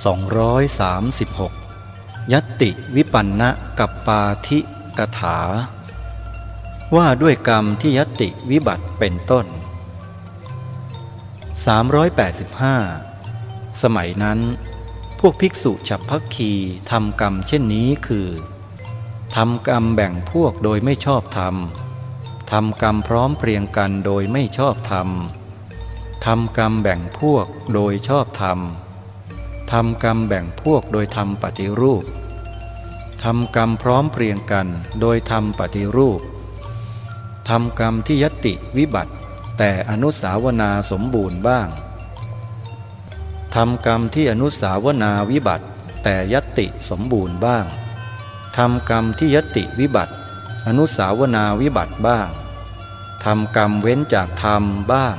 236ยติวิปันนะกับปาธิกถา ว่าด้วยกรรมที่ยติวิบัติเป็นต้น 385 สมัยนั้น พวกภิกษุฉับพักคีทำกรรมเช่นนี้คือทำกรรมแบ่งพวกโดยไม่ชอบธรรมทำกรรมพร้อมเพรียงกันโดยไม่ชอบธรรมทำกรรมแบ่งพวกโดยชอบธรรม ทำกรรมแบ่งพวกโดยทำปฏิรูปทำกรรมพร้อมเพรียงกันโดยทำปฏิรูปทำกรรมที่ยติวิบัติ แต่อนุสาวนาสมบูรณ์บ้างทำกรรมที่อนุสาวนาวิบัติ แต่ยติสมบูรณ์บ้างทำกรรมที่ยติวิบัติ อนุสาวนาวิบัติบ้างทำกรรมเว้นจากธรรมบ้าง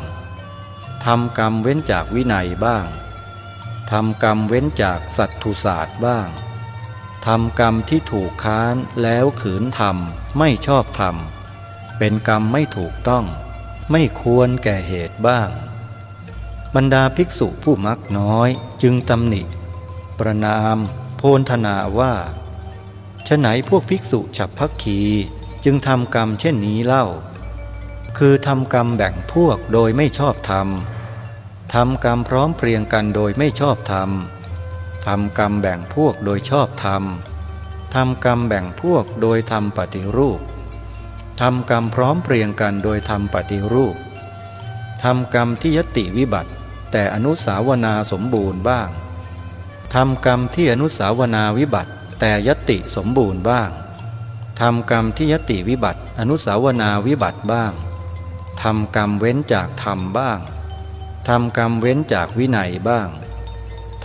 ทำกรรมเว้นจากวินัยบ้าง ทำกรรมเว้นจากสัตทุศาสตร์บ้าง ทำกรรมที่ถูกค้านแล้วขืนทำไม่ชอบทำเป็นกรรมไม่ถูกต้อง ไม่ควรแก่เหตุบ้าง บรรดาภิกษุผู้มักน้อยจึงตำหนิ ประนาม โพนธนาว่าฉไหนพวกภิกษุฉับพักขีจึงทำกรรมเช่นนี้เล่า คือทำกรรมแบ่งพวกโดยไม่ชอบธรรม ทำกรรมพร้อมเพรียงกันโดยไม่ชอบธรรมทำกรรมแบ่งพวกโดยชอบธรรมทำกรรมแบ่งพวกโดยทำปฏิรูปทำกรรมพร้อมเพรียงกันโดยทำปฏิรูปทำกรรมที่ยติวิบัติ แต่อนุสาวนาสมบูรณ์บ้างทำกรรมที่อนุสาวนาวิบัติ แต่ยติสมบูรณ์บ้างทำกรรมที่ยติวิบัติ อนุสาวนาวิบัติบ้างทำกรรมเว้นจากธรรมบ้าง ทำกรรมเว้นจากวินัยบ้าง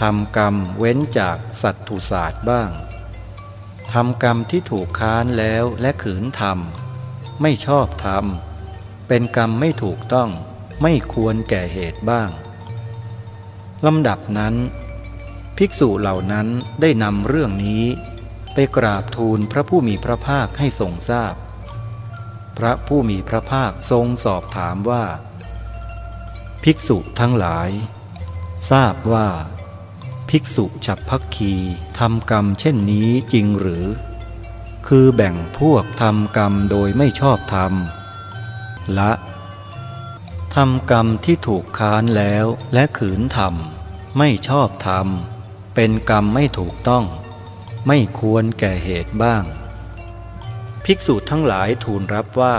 ทำกรรมเว้นจากสัตตุศาสตร์บ้าง ทำกรรมที่ถูกค้านแล้วและขืนทำไม่ชอบทำเป็นกรรมไม่ถูกต้องไม่ควรแก่เหตุบ้างลำดับนั้น ภิกษุเหล่านั้นได้นำเรื่องนี้ ไปกราบทูลพระผู้มีพระภาคให้ทรงทราบพพระผู้มีพระภาคทรงสอบถามว่า ภิกษุทั้งหลาย ทราบว่า ภิกษุฉับพักคีทำกรรมเช่นนี้จริงหรือ คือแบ่งพวกทำกรรมโดยไม่ชอบธรรม ละทำกรรมที่ถูกค้านแล้วและขืนทำไม่ชอบธรรม เป็นกรรมไม่ถูกต้อง ไม่ควรแก่เหตุบ้าง ภิกษุทั้งหลายทูลรับว่า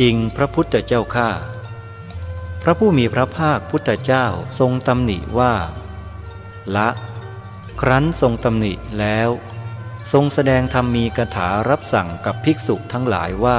จริงพระพุทธเจ้าข้า พระผู้มีพระภาคพุทธเจ้าทรงตำหนิว่า ละ ครั้นทรงตำหนิแล้ว ทรงแสดงธรรมมีกถารับสั่งกับภิกษุทั้งหลายว่า